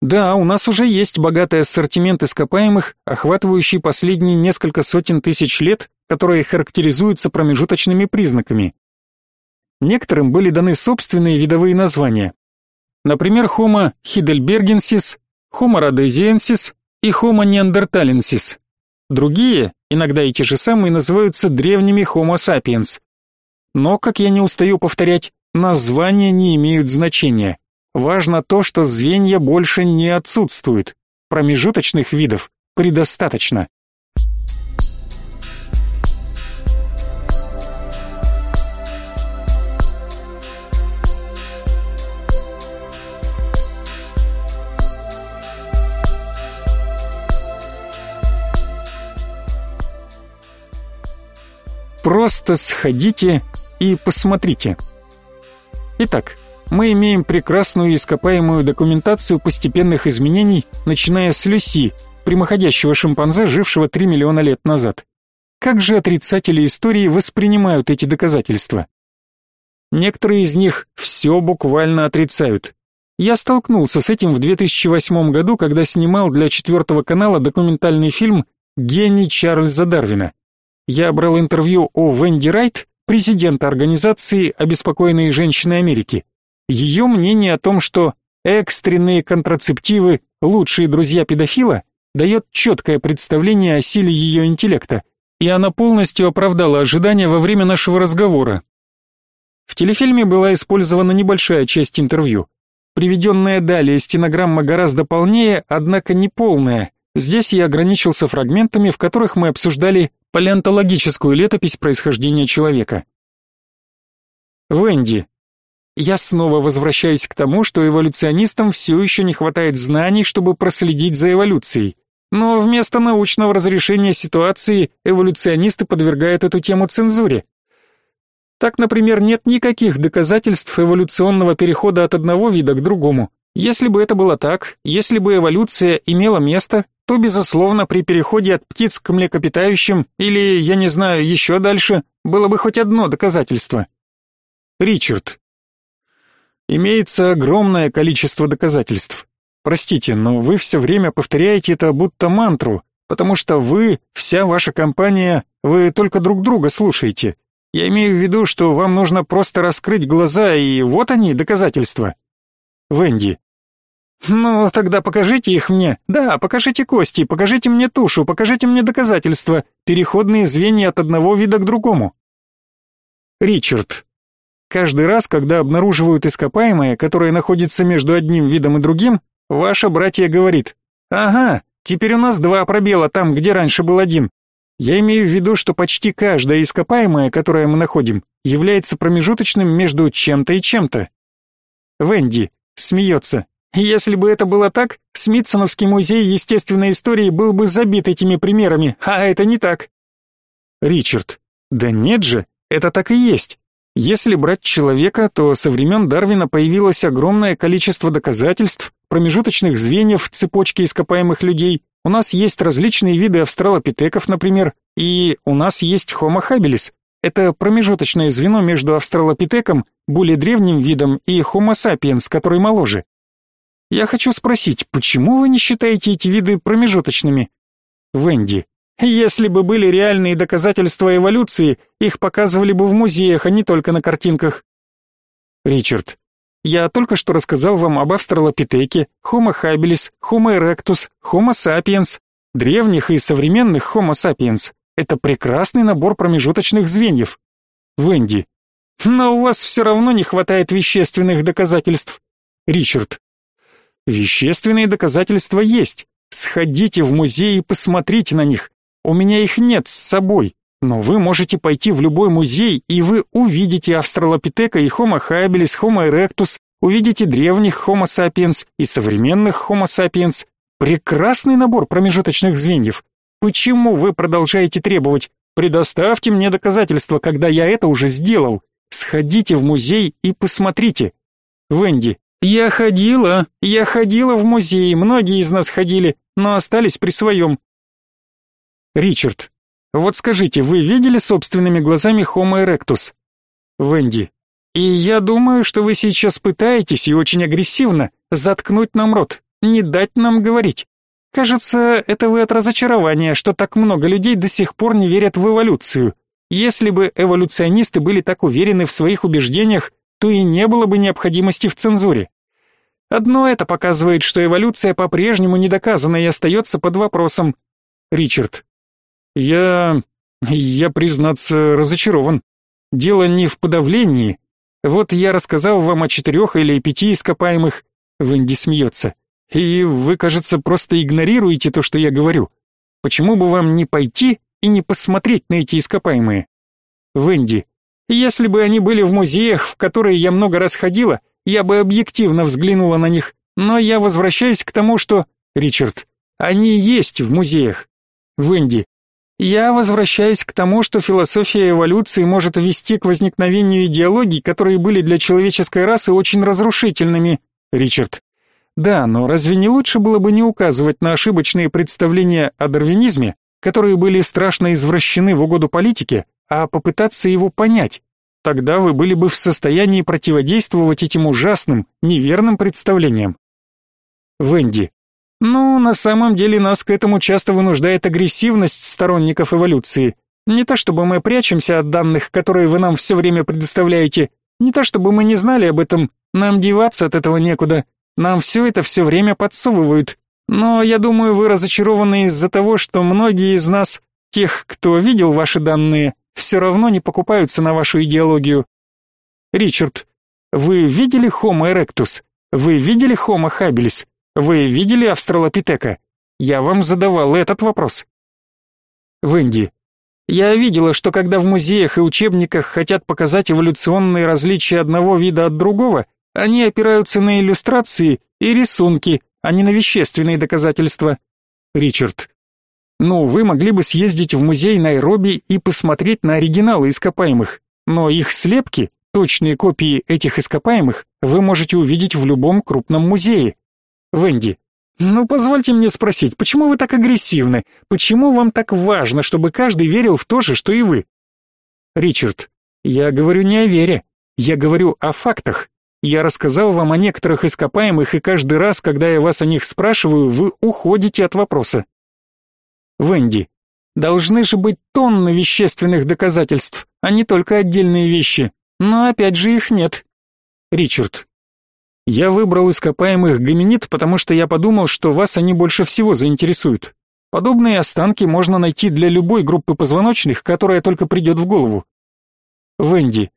Да, у нас уже есть богатый ассортимент ископаемых, охватывающий последние несколько сотен тысяч лет, которые характеризуются промежуточными признаками. Некоторым были даны собственные видовые названия. Например, Homo heidelbergensis, Homo rhodesiensis и Homo neanderthalensis. Другие, иногда и те же самые, называются древними Homo sapiens. Но, как я не устаю повторять, Названия не имеют значения. Важно то, что звенья больше не отсутствуют. Промежуточных видов предостаточно. Просто сходите и посмотрите. Итак, мы имеем прекрасную ископаемую документацию постепенных изменений, начиная с Люси, прямоходящего шимпанзе, жившего 3 миллиона лет назад. Как же отрицатели истории воспринимают эти доказательства? Некоторые из них все буквально отрицают. Я столкнулся с этим в 2008 году, когда снимал для четвертого канала документальный фильм «Гений Чарльза Дарвина». Я брал интервью у Венди Райт, президента организации «Обеспокоенные женщины Америки». Ее мнение о том, что экстренные контрацептивы – лучшие друзья педофила, дает четкое представление о силе ее интеллекта, и она полностью оправдала ожидания во время нашего разговора. В телефильме была использована небольшая часть интервью. Приведенная далее стенограмма гораздо полнее, однако не полная. Здесь я ограничился фрагментами, в которых мы обсуждали палеонтологическую летопись происхождения человека. Венди. Я снова возвращаюсь к тому, что эволюционистам все еще не хватает знаний, чтобы проследить за эволюцией. Но вместо научного разрешения ситуации эволюционисты подвергают эту тему цензуре. Так, например, нет никаких доказательств эволюционного перехода от одного вида к другому. Если бы это было так, если бы эволюция имела место, то, безусловно, при переходе от птиц к млекопитающим или, я не знаю, еще дальше, было бы хоть одно доказательство. Ричард. Имеется огромное количество доказательств. Простите, но вы все время повторяете это будто мантру, потому что вы, вся ваша компания, вы только друг друга слушаете. Я имею в виду, что вам нужно просто раскрыть глаза, и вот они, доказательства. Венди. «Ну, тогда покажите их мне. Да, покажите кости, покажите мне тушу, покажите мне доказательства, переходные звенья от одного вида к другому». Ричард. Каждый раз, когда обнаруживают ископаемое, которое находится между одним видом и другим, ваша братья говорит «Ага, теперь у нас два пробела там, где раньше был один». Я имею в виду, что почти каждое ископаемое, которое мы находим, является промежуточным между чем-то и чем-то. Венди смеется. Если бы это было так, Смитсоновский музей естественной истории был бы забит этими примерами, а это не так. Ричард. Да нет же, это так и есть. Если брать человека, то со времен Дарвина появилось огромное количество доказательств, промежуточных звеньев в цепочке ископаемых людей. У нас есть различные виды австралопитеков, например, и у нас есть Homo habilis. Это промежуточное звено между австралопитеком, более древним видом, и Homo sapiens, который моложе. Я хочу спросить, почему вы не считаете эти виды промежуточными? Венди. Если бы были реальные доказательства эволюции, их показывали бы в музеях, а не только на картинках. Ричард. Я только что рассказал вам об австралопитеке, Homo habilis, Homo erectus, Homo sapiens, древних и современных Homo sapiens. Это прекрасный набор промежуточных звеньев. Венди. Но у вас все равно не хватает вещественных доказательств. Ричард. Вещественные доказательства есть. Сходите в музей и посмотрите на них. У меня их нет с собой, но вы можете пойти в любой музей, и вы увидите австралопитека и Homo habilis, Homo erectus, увидите древних Homo sapiens и современных Homo sapiens. Прекрасный набор промежуточных звеньев. Почему вы продолжаете требовать «предоставьте мне доказательства, когда я это уже сделал»? Сходите в музей и посмотрите. Венди, «Я ходила, я ходила в музей, многие из нас ходили, но остались при своем». Ричард, вот скажите, вы видели собственными глазами Homo erectus? Венди, и я думаю, что вы сейчас пытаетесь и очень агрессивно заткнуть нам рот, не дать нам говорить. Кажется, это вы от разочарования, что так много людей до сих пор не верят в эволюцию. Если бы эволюционисты были так уверены в своих убеждениях, то и не было бы необходимости в цензуре. Одно это показывает, что эволюция по-прежнему не доказана и остается под вопросом. Ричард. Я... я, признаться, разочарован. Дело не в подавлении. Вот я рассказал вам о четырех или пяти ископаемых. Венди смеется. И вы, кажется, просто игнорируете то, что я говорю. Почему бы вам не пойти и не посмотреть на эти ископаемые? Венди. Если бы они были в музеях, в которые я много раз ходила, я бы объективно взглянула на них. Но я возвращаюсь к тому, что... Ричард, они есть в музеях. Венди, я возвращаюсь к тому, что философия эволюции может вести к возникновению идеологий, которые были для человеческой расы очень разрушительными. Ричард. Да, но разве не лучше было бы не указывать на ошибочные представления о дарвинизме, которые были страшно извращены в угоду политике, а попытаться его понять. Тогда вы были бы в состоянии противодействовать этим ужасным, неверным представлениям. Венди. Ну, на самом деле нас к этому часто вынуждает агрессивность сторонников эволюции. Не то чтобы мы прячемся от данных, которые вы нам все время предоставляете, не то чтобы мы не знали об этом, нам деваться от этого некуда. Нам все это все время подсовывают. Но я думаю, вы разочарованы из-за того, что многие из нас, тех, кто видел ваши данные, все равно не покупаются на вашу идеологию. Ричард, вы видели Homo erectus? Вы видели Homo habilis? Вы видели австралопитека? Я вам задавал этот вопрос. Венди, Я видела, что когда в музеях и учебниках хотят показать эволюционные различия одного вида от другого, они опираются на иллюстрации и рисунки, а не на вещественные доказательства. Ричард. Ну, вы могли бы съездить в музей Найроби и посмотреть на оригиналы ископаемых, но их слепки, точные копии этих ископаемых, вы можете увидеть в любом крупном музее. Венди. Ну, позвольте мне спросить, почему вы так агрессивны? Почему вам так важно, чтобы каждый верил в то же, что и вы? Ричард. Я говорю не о вере. Я говорю о фактах. Я рассказал вам о некоторых ископаемых, и каждый раз, когда я вас о них спрашиваю, вы уходите от вопроса. Венди. Должны же быть тонны вещественных доказательств, а не только отдельные вещи. Но опять же их нет. Ричард. Я выбрал ископаемых гоминид, потому что я подумал, что вас они больше всего заинтересуют. Подобные останки можно найти для любой группы позвоночных, которая только придет в голову. Венди,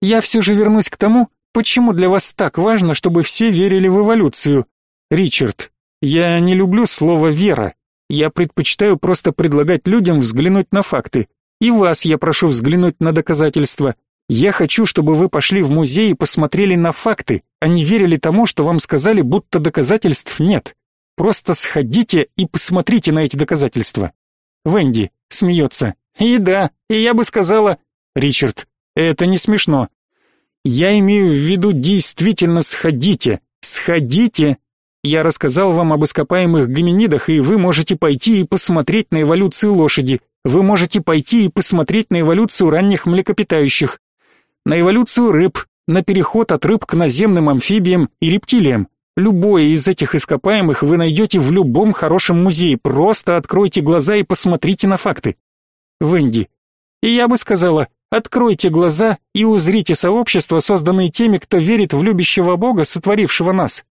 я все же вернусь к тому, почему для вас так важно, чтобы все верили в эволюцию. Ричард, я не люблю слово «вера». Я предпочитаю просто предлагать людям взглянуть на факты. И вас я прошу взглянуть на доказательства. Я хочу, чтобы вы пошли в музей и посмотрели на факты, а не верили тому, что вам сказали, будто доказательств нет. Просто сходите и посмотрите на эти доказательства. Венди смеется. И да, и я бы сказала... Ричард, это не смешно. Я имею в виду действительно сходите. Сходите. Я рассказал вам об ископаемых гоминидах, и вы можете пойти и посмотреть на эволюцию лошади. Вы можете пойти и посмотреть на эволюцию ранних млекопитающих на эволюцию рыб, на переход от рыб к наземным амфибиям и рептилиям. Любое из этих ископаемых вы найдете в любом хорошем музее. Просто откройте глаза и посмотрите на факты. Венди. И я бы сказала, откройте глаза и узрите сообщество, созданное теми, кто верит в любящего Бога, сотворившего нас.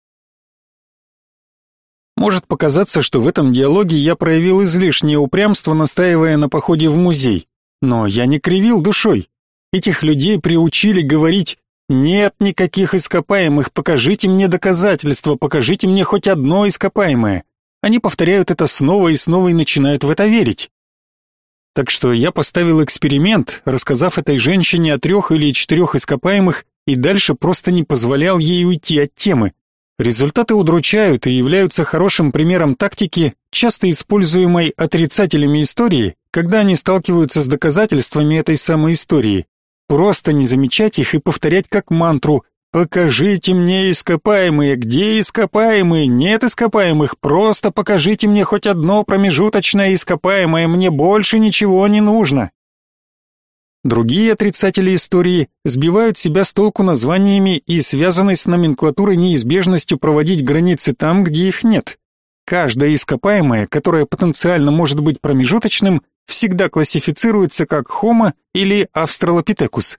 Может показаться, что в этом диалоге я проявил излишнее упрямство, настаивая на походе в музей. Но я не кривил душой. Этих людей приучили говорить «нет никаких ископаемых, покажите мне доказательства, покажите мне хоть одно ископаемое». Они повторяют это снова и снова и начинают в это верить. Так что я поставил эксперимент, рассказав этой женщине о трех или четырех ископаемых и дальше просто не позволял ей уйти от темы. Результаты удручают и являются хорошим примером тактики, часто используемой отрицателями истории, когда они сталкиваются с доказательствами этой самой истории. Просто не замечать их и повторять как мантру «Покажите мне ископаемые, где ископаемые? Нет ископаемых, просто покажите мне хоть одно промежуточное ископаемое, мне больше ничего не нужно». Другие отрицатели истории сбивают себя с толку названиями и связанной с номенклатурой неизбежностью проводить границы там, где их нет. Каждое ископаемое, которое потенциально может быть промежуточным, всегда классифицируется как Homo или Австралопитекус.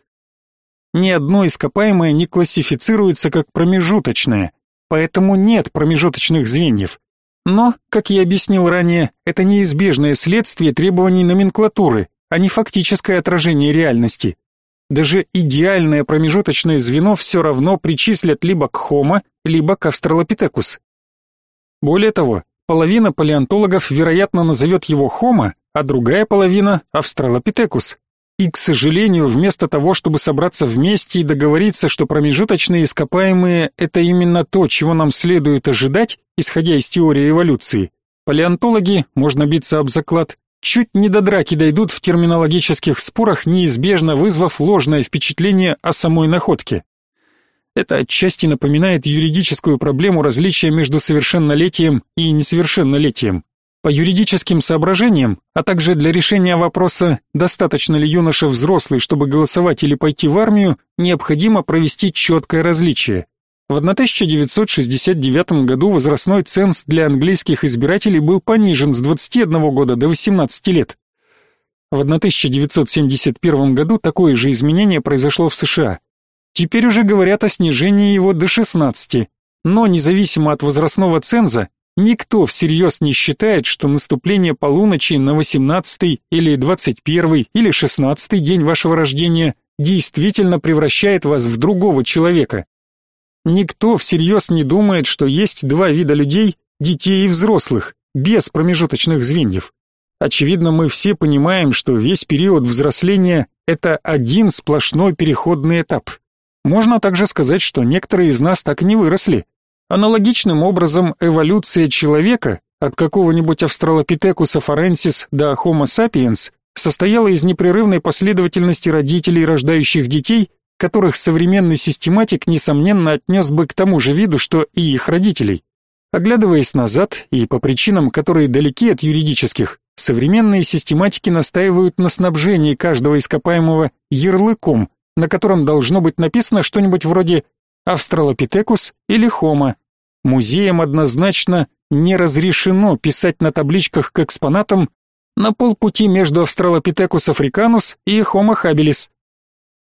Ни одно ископаемое не классифицируется как промежуточное, поэтому нет промежуточных звеньев. Но, как я объяснил ранее, это неизбежное следствие требований номенклатуры, а не фактическое отражение реальности. Даже идеальное промежуточное звено все равно причислят либо к Homo, либо к Австралопитекус. Более того, половина палеонтологов, вероятно, назовет его Homo, а другая половина — Австралопитекус. И, к сожалению, вместо того, чтобы собраться вместе и договориться, что промежуточные ископаемые — это именно то, чего нам следует ожидать, исходя из теории эволюции, палеонтологи, можно биться об заклад, чуть не до драки дойдут в терминологических спорах, неизбежно вызвав ложное впечатление о самой находке. Это отчасти напоминает юридическую проблему различия между совершеннолетием и несовершеннолетием. По юридическим соображениям, а также для решения вопроса, достаточно ли юноша взрослый, чтобы голосовать или пойти в армию, необходимо провести четкое различие. В 1969 году возрастной ценз для английских избирателей был понижен с 21 года до 18 лет. В 1971 году такое же изменение произошло в США. Теперь уже говорят о снижении его до 16, но независимо от возрастного ценза, Никто всерьез не считает, что наступление полуночи на 18 или 21 или 16 день вашего рождения действительно превращает вас в другого человека. Никто всерьез не думает, что есть два вида людей, детей и взрослых, без промежуточных звеньев. Очевидно, мы все понимаем, что весь период взросления – это один сплошной переходный этап. Можно также сказать, что некоторые из нас так и не выросли. Аналогичным образом эволюция человека от какого-нибудь австралопитекуса форенсис до Homo sapiens состояла из непрерывной последовательности родителей, рождающих детей, которых современный систематик, несомненно, отнес бы к тому же виду, что и их родителей. Оглядываясь назад, и по причинам, которые далеки от юридических, современные систематики настаивают на снабжении каждого ископаемого ярлыком, на котором должно быть написано что-нибудь вроде «Австралопитекус» или «Хома». Музеям однозначно не разрешено писать на табличках к экспонатам на полпути между Австралопитекус африканус и Homo habilis.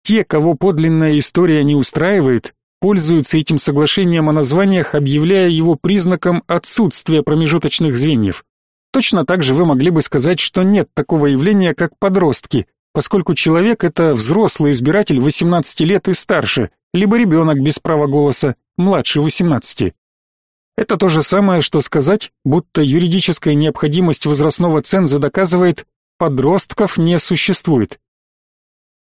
Те, кого подлинная история не устраивает, пользуются этим соглашением о названиях, объявляя его признаком отсутствия промежуточных звеньев. Точно так же вы могли бы сказать, что нет такого явления, как подростки, поскольку человек это взрослый избиратель 18 лет и старше, либо ребенок без права голоса, младше 18. Это то же самое, что сказать, будто юридическая необходимость возрастного ценза доказывает, подростков не существует.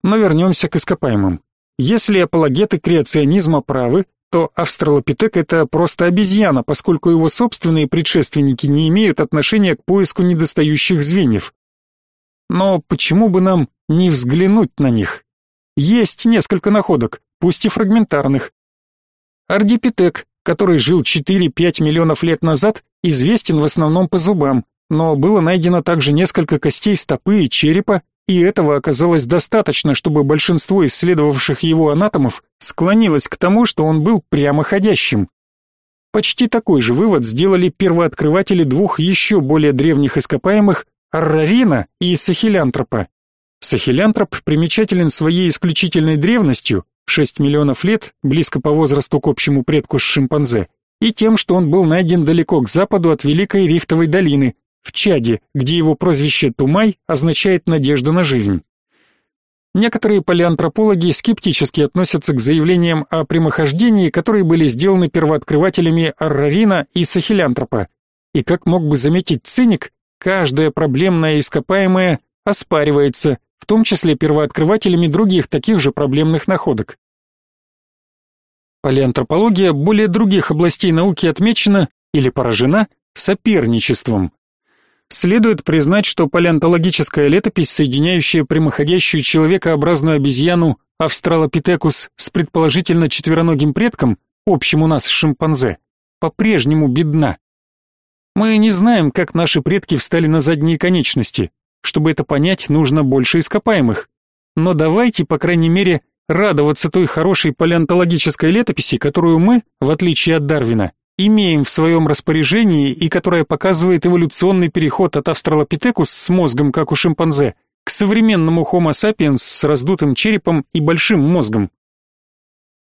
Но вернемся к ископаемым. Если апологеты креационизма правы, то австралопитек это просто обезьяна, поскольку его собственные предшественники не имеют отношения к поиску недостающих звеньев. Но почему бы нам не взглянуть на них? Есть несколько находок, пусть и фрагментарных. Ардипитек который жил 4-5 миллионов лет назад, известен в основном по зубам, но было найдено также несколько костей стопы и черепа, и этого оказалось достаточно, чтобы большинство исследовавших его анатомов склонилось к тому, что он был прямоходящим. Почти такой же вывод сделали первооткрыватели двух еще более древних ископаемых Аррарина и Сахилянтропа. Сахилянтроп примечателен своей исключительной древностью, 6 миллионов лет, близко по возрасту к общему предку с шимпанзе, и тем, что он был найден далеко к западу от Великой Рифтовой долины, в Чаде, где его прозвище Тумай означает «надежда на жизнь». Некоторые палеантропологи скептически относятся к заявлениям о прямохождении, которые были сделаны первооткрывателями Аррарина и Сахилянтропа. И как мог бы заметить циник, каждая проблемная ископаемая оспаривается, в том числе первооткрывателями других таких же проблемных находок. Палеантропология более других областей науки отмечена или поражена соперничеством. Следует признать, что палеонтологическая летопись, соединяющая прямоходящую человекообразную обезьяну Австралопитекус с предположительно четвероногим предком, общим у нас с шимпанзе, по-прежнему бедна. Мы не знаем, как наши предки встали на задние конечности, чтобы это понять, нужно больше ископаемых. Но давайте, по крайней мере, радоваться той хорошей палеонтологической летописи, которую мы, в отличие от Дарвина, имеем в своем распоряжении и которая показывает эволюционный переход от австралопитекус с мозгом, как у шимпанзе, к современному Homo sapiens с раздутым черепом и большим мозгом.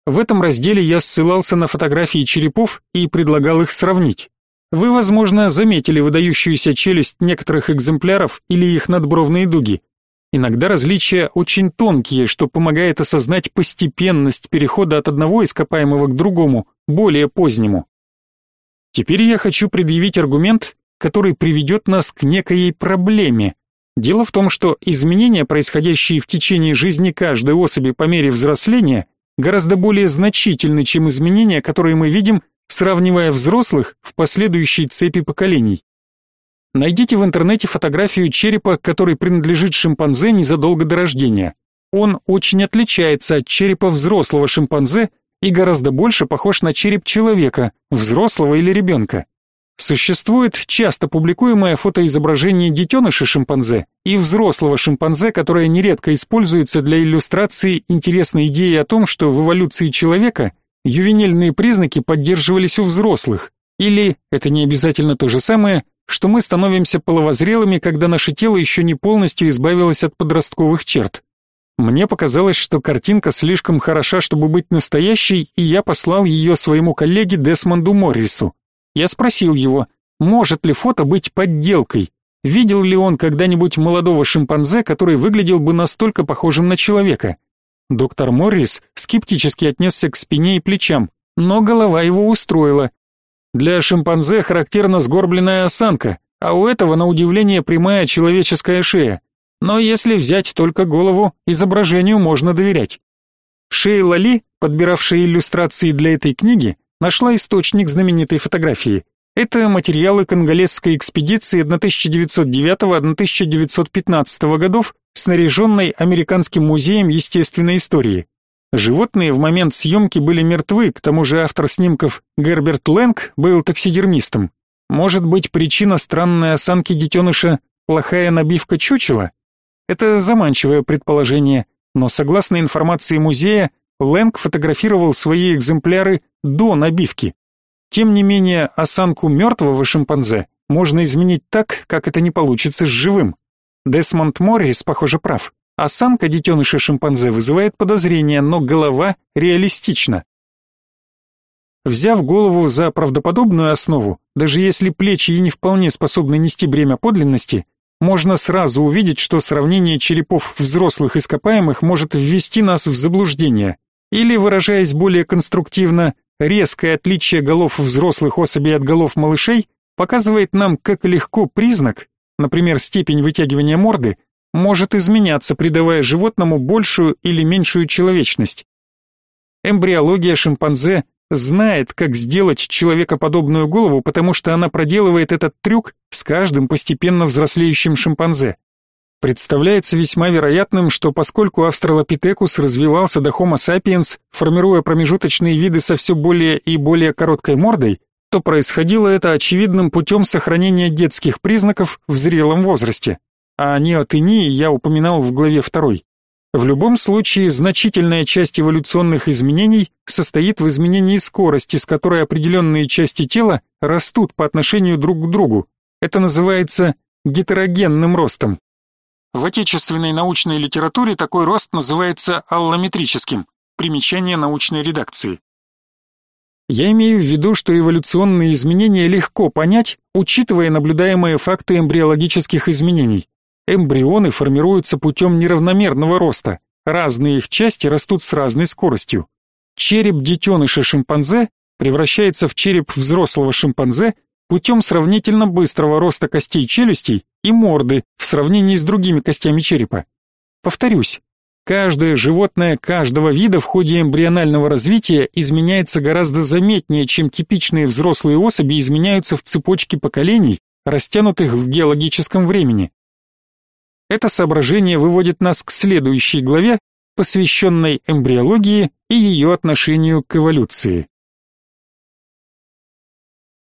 В этом разделе я ссылался на фотографии черепов и предлагал их сравнить. Вы, возможно, заметили выдающуюся челюсть некоторых экземпляров или их надбровные дуги. Иногда различия очень тонкие, что помогает осознать постепенность перехода от одного ископаемого к другому, более позднему. Теперь я хочу предъявить аргумент, который приведет нас к некой проблеме. Дело в том, что изменения, происходящие в течение жизни каждой особи по мере взросления, гораздо более значительны, чем изменения, которые мы видим сравнивая взрослых в последующей цепи поколений. Найдите в интернете фотографию черепа, который принадлежит шимпанзе незадолго до рождения. Он очень отличается от черепа взрослого шимпанзе и гораздо больше похож на череп человека, взрослого или ребенка. Существует часто публикуемое фотоизображение детеныша шимпанзе и взрослого шимпанзе, которое нередко используется для иллюстрации интересной идеи о том, что в эволюции человека ювенильные признаки поддерживались у взрослых, или, это не обязательно то же самое, что мы становимся половозрелыми, когда наше тело еще не полностью избавилось от подростковых черт. Мне показалось, что картинка слишком хороша, чтобы быть настоящей, и я послал ее своему коллеге Десмонду Моррису. Я спросил его, может ли фото быть подделкой, видел ли он когда-нибудь молодого шимпанзе, который выглядел бы настолько похожим на человека. Доктор Моррис скептически отнесся к спине и плечам, но голова его устроила. Для шимпанзе характерна сгорбленная осанка, а у этого, на удивление, прямая человеческая шея. Но если взять только голову, изображению можно доверять. Шейла Ли, подбиравшая иллюстрации для этой книги, нашла источник знаменитой фотографии. Это материалы конголезской экспедиции 1909-1915 годов, снаряженной Американским музеем естественной истории. Животные в момент съемки были мертвы, к тому же автор снимков Герберт Лэнг был таксидермистом. Может быть, причина странной осанки детеныша – плохая набивка чучела? Это заманчивое предположение, но согласно информации музея, Лэнг фотографировал свои экземпляры до набивки. Тем не менее, осанку мертвого шимпанзе можно изменить так, как это не получится с живым. Десмонд Моррис, похоже, прав. Осанка детеныша шимпанзе вызывает подозрения, но голова реалистична. Взяв голову за правдоподобную основу, даже если плечи и не вполне способны нести бремя подлинности, можно сразу увидеть, что сравнение черепов взрослых ископаемых может ввести нас в заблуждение. Или, выражаясь более конструктивно, резкое отличие голов взрослых особей от голов малышей показывает нам, как легко признак, например, степень вытягивания морды, может изменяться, придавая животному большую или меньшую человечность. Эмбриология шимпанзе знает, как сделать человекоподобную голову, потому что она проделывает этот трюк с каждым постепенно взрослеющим шимпанзе. Представляется весьма вероятным, что поскольку австралопитекус развивался до Homo sapiens, формируя промежуточные виды со все более и более короткой мордой, то происходило это очевидным путем сохранения детских признаков в зрелом возрасте. А неотении я упоминал в главе 2. В любом случае, значительная часть эволюционных изменений состоит в изменении скорости, с которой определенные части тела растут по отношению друг к другу. Это называется гетерогенным ростом. В отечественной научной литературе такой рост называется аллометрическим. Примечание научной редакции. Я имею в виду, что эволюционные изменения легко понять, учитывая наблюдаемые факты эмбриологических изменений. Эмбрионы формируются путем неравномерного роста. Разные их части растут с разной скоростью. Череп детеныша шимпанзе превращается в череп взрослого шимпанзе путем сравнительно быстрого роста костей челюстей и морды в сравнении с другими костями черепа. Повторюсь, каждое животное каждого вида в ходе эмбрионального развития изменяется гораздо заметнее, чем типичные взрослые особи изменяются в цепочке поколений, растянутых в геологическом времени. Это соображение выводит нас к следующей главе, посвященной эмбриологии и ее отношению к эволюции.